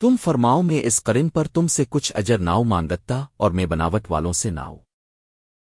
تم فرماؤ میں اس قرن پر تم سے کچھ اجر ناؤ مانگتا اور میں بناوٹ والوں سے ناؤ۔